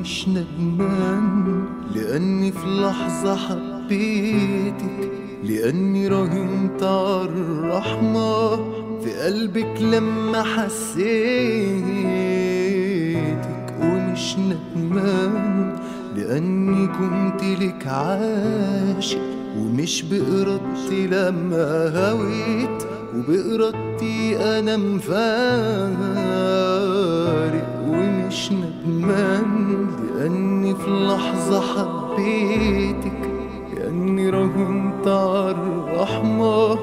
ومش ندمان لأني في لحظة حبيتك لأني راهنت على الرحمة في قلبك لما حسيتك. ومش ندمان لأني كنت لك عاشق ومش بإرادتي لما هويت وبإرادتي أنا مفارق. ومش ندمان لأني في لحظة حبيتك لأني راهنت على الرحمة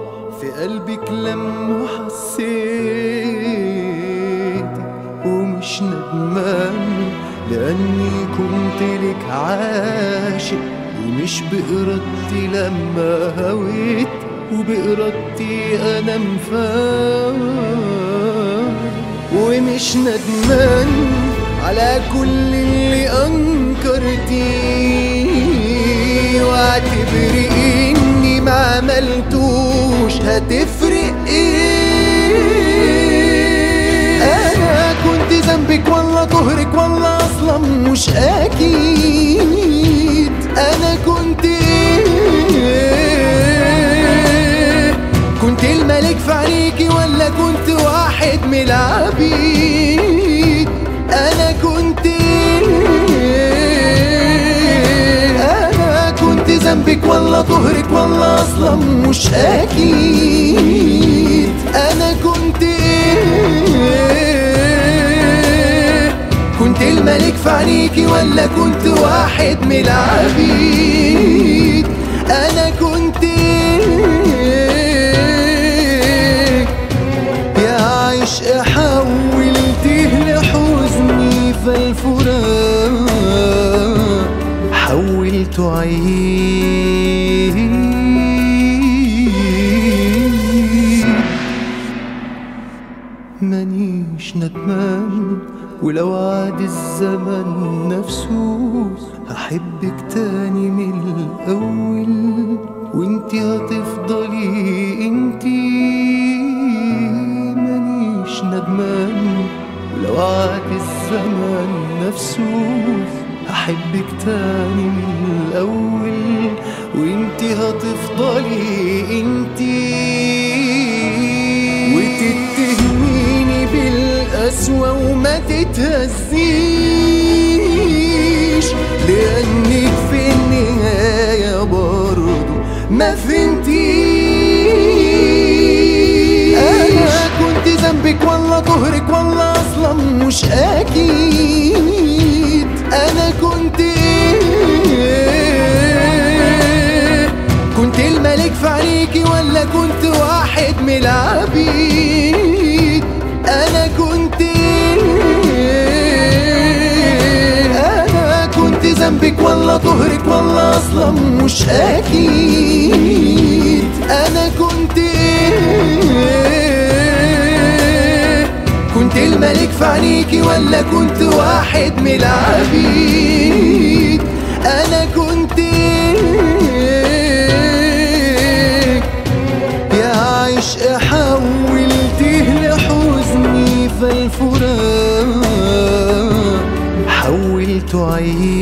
في قلبك لما حسيتك ومش ندمان لأني كنت لك عاشق ومش بإرادتي لما هويت وبإرادتي أنا مفارق ومش ندمان على كل اللي أنكرتيه وأعتبري إني ما عملتوش هتفرق إيه أنا كنت ذنبك ولا طهرك ولا أصلا مش أكيد. أنا كنت إيه؟ كنت الملك في عينيكي ولا كنت واحد من ذنبك ولا طهرك ولا أصلا مش أكيد أنا كنت إيه؟ كنت الملك في عينيكي ولا كنت واحد من العبيد حولت عيد مانيش ندمان ولو عاد الزمن نفسه هحبك تاني من الأول. وانتي هتفضلي انتي. مانيش ندمان ولو عاد الزمن نفسه هحبك تاني من الأول وانتي هتفضلي انتي وتتهميني بالقسوة وما تتهزيش لأنك في النهاية برضو ما فهمتيش. أنا كنت ذنبك ولا طهرك ولا أصلا مش أكيد. ولا كنت واحد من العبيد أنا كنت؟ أنا كنت ذنبك ولا طهرك ولا أصلا مش أكيد أنا كنت؟ كنت الملك في عينيكي ولا كنت واحد من العبيد أنا كنت อย